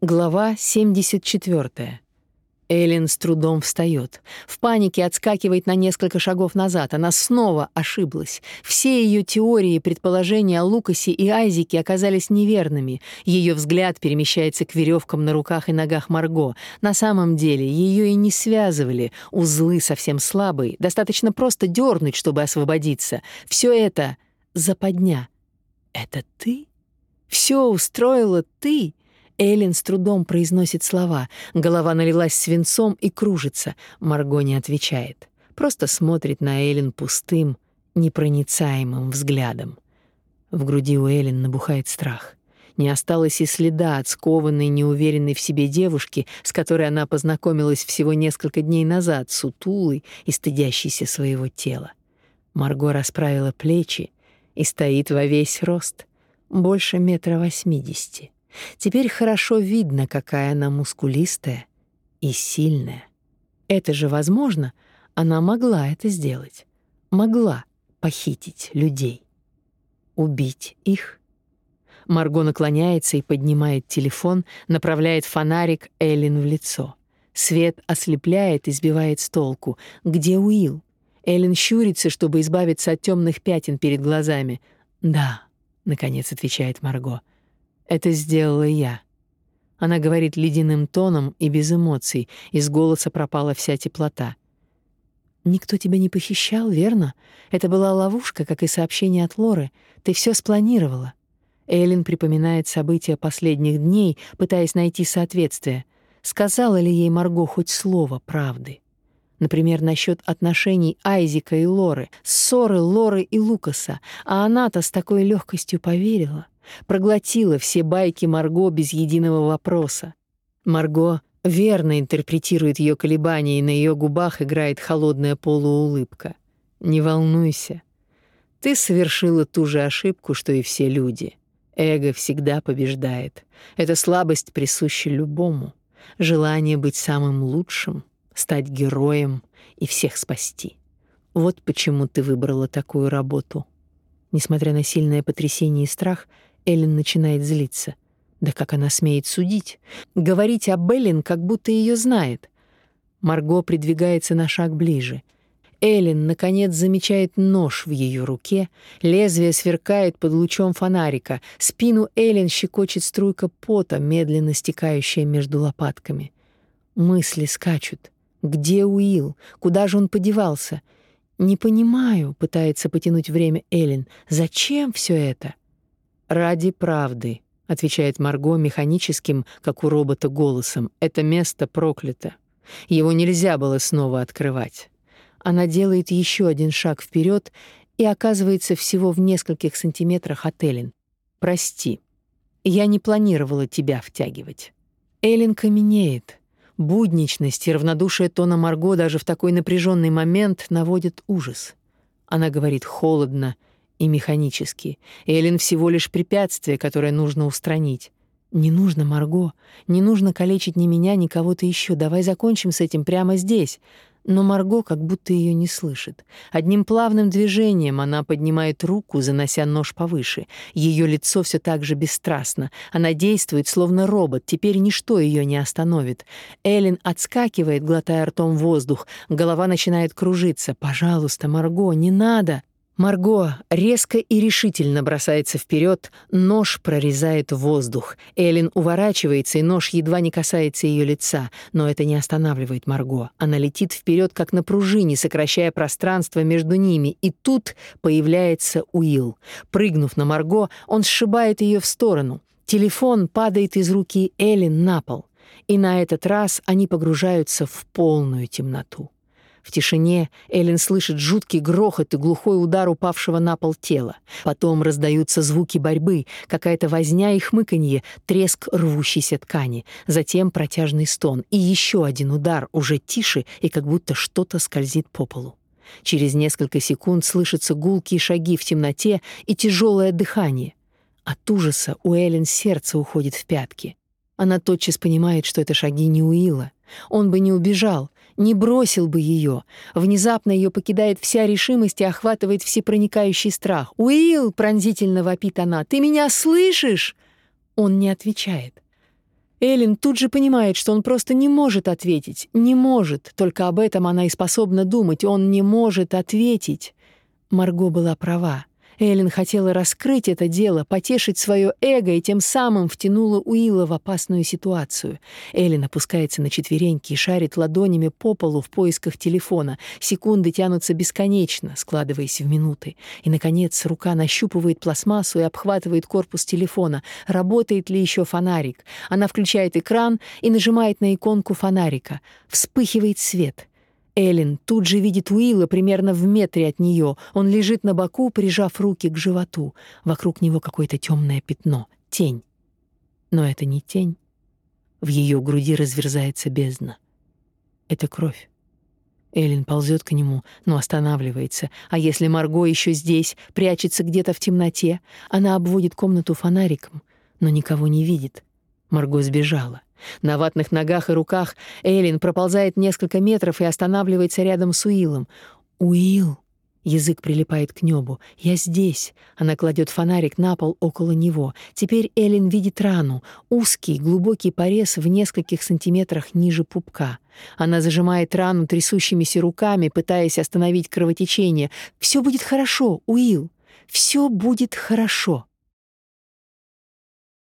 Глава 74. Эллен с трудом встает. В панике отскакивает на несколько шагов назад. Она снова ошиблась. Все ее теории и предположения о Лукасе и Айзеке оказались неверными. Ее взгляд перемещается к веревкам на руках и ногах Марго. На самом деле ее и не связывали. Узлы совсем слабые. Достаточно просто дернуть, чтобы освободиться. Все это западня. Это ты? Все устроила ты? Эллен с трудом произносит слова. Голова налилась свинцом и кружится. Марго не отвечает. Просто смотрит на Эллен пустым, непроницаемым взглядом. В груди у Эллен набухает страх. Не осталось и следа от скованной, неуверенной в себе девушки, с которой она познакомилась всего несколько дней назад, сутулой и стыдящейся своего тела. Марго расправила плечи и стоит во весь рост, больше метра восьмидесяти. Теперь хорошо видно, какая она мускулистая и сильная. Это же возможно, она могла это сделать. Могла похитить людей. Убить их. Марго наклоняется и поднимает телефон, направляет фонарик Эллен в лицо. Свет ослепляет и сбивает с толку. Где Уилл? Эллен щурится, чтобы избавиться от темных пятен перед глазами. «Да», — наконец отвечает Марго. Это сделала я. Она говорит ледяным тоном и без эмоций, из голоса пропала вся теплота. Никто тебя не похищал, верно? Это была ловушка, как и сообщение от Лоры. Ты все спланировала. Эллен припоминает события последних дней, пытаясь найти соответствие. Сказала ли ей Марго хоть слово правды? Например, насчет отношений Айзика и Лоры, ссоры Лоры и Лукаса, а она-то с такой легкостью поверила проглотила все байки Марго без единого вопроса. Марго верно интерпретирует ее колебания, и на ее губах играет холодная полуулыбка. «Не волнуйся. Ты совершила ту же ошибку, что и все люди. Эго всегда побеждает. Эта слабость присуща любому. Желание быть самым лучшим, стать героем и всех спасти. Вот почему ты выбрала такую работу». Несмотря на сильное потрясение и страх, Эллен начинает злиться. Да как она смеет судить? Говорить о Беллин, как будто ее знает. Марго придвигается на шаг ближе. Эллен, наконец, замечает нож в ее руке, лезвие сверкает под лучом фонарика, спину Эллен щекочет струйка пота, медленно стекающая между лопатками. Мысли скачут. Где Уилл? Куда же он подевался? «Не понимаю», — пытается потянуть время Эллен. «Зачем все это?» «Ради правды», — отвечает Марго механическим, как у робота, голосом. «Это место проклято. Его нельзя было снова открывать». Она делает еще один шаг вперед и оказывается всего в нескольких сантиметрах от Эллен. «Прости, я не планировала тебя втягивать». Эллен каменеет. Будничность и равнодушие тона Марго даже в такой напряженный момент наводят ужас. Она говорит холодно, и механически. Эллен всего лишь препятствие, которое нужно устранить. Не нужно, Марго, не нужно калечить ни меня, ни кого-то еще. Давай закончим с этим прямо здесь. Но Марго как будто ее не слышит. Одним плавным движением она поднимает руку, занося нож повыше. Ее лицо все так же бесстрастно. Она действует словно робот. Теперь ничто ее не остановит. Эллен отскакивает, глотая ртом воздух. Голова начинает кружиться. Пожалуйста, Марго, не надо. Марго резко и решительно бросается вперед, нож прорезает воздух. Элин уворачивается, и нож едва не касается ее лица, но это не останавливает Марго. Она летит вперед, как на пружине, сокращая пространство между ними, и тут появляется Уилл. Прыгнув на Марго, он сшибает ее в сторону. Телефон падает из руки Элин на пол, и на этот раз они погружаются в полную темноту. В тишине Эллен слышит жуткий грохот и глухой удар упавшего на пол тела. Потом раздаются звуки борьбы, какая-то возня и хмыканье, треск рвущейся ткани, затем протяжный стон и еще один удар, уже тише и как будто что-то скользит по полу. Через несколько секунд слышатся гулкие шаги в темноте и тяжелое дыхание. От ужаса у Эллен сердце уходит в пятки. Она тотчас понимает, что это шаги не Уилла. Он бы не убежал, не бросил бы ее. Внезапно ее покидает вся решимость и охватывает всепроникающий страх. «Уилл!» — пронзительно вопит она. «Ты меня слышишь?» Он не отвечает. Эллен тут же понимает, что он просто не может ответить. Не может. Только об этом она и способна думать. Он не может ответить. Марго была права. Эллен хотела раскрыть это дело, потешить свое эго и тем самым втянула Уилла в опасную ситуацию. Эллен опускается на четвереньки и шарит ладонями по полу в поисках телефона. Секунды тянутся бесконечно, складываясь в минуты. И, наконец, рука нащупывает пластмассу и обхватывает корпус телефона. Работает ли еще фонарик? Она включает экран и нажимает на иконку фонарика. Вспыхивает свет — Эллен тут же видит Уилла примерно в метре от нее. Он лежит на боку, прижав руки к животу. Вокруг него какое-то темное пятно, тень. Но это не тень. В ее груди разверзается бездна. Это кровь. Эллен ползет к нему, но останавливается. А если Марго еще здесь, прячется где-то в темноте, она обводит комнату фонариком, но никого не видит. Марго сбежала. На ватных ногах и руках Эйлин проползает несколько метров и останавливается рядом с Уиллом. «Уилл!» Язык прилипает к небу. «Я здесь!» Она кладет фонарик на пол около него. Теперь Эллен видит рану. Узкий, глубокий порез в нескольких сантиметрах ниже пупка. Она зажимает рану трясущимися руками, пытаясь остановить кровотечение. «Все будет хорошо, Уилл! Все будет хорошо!»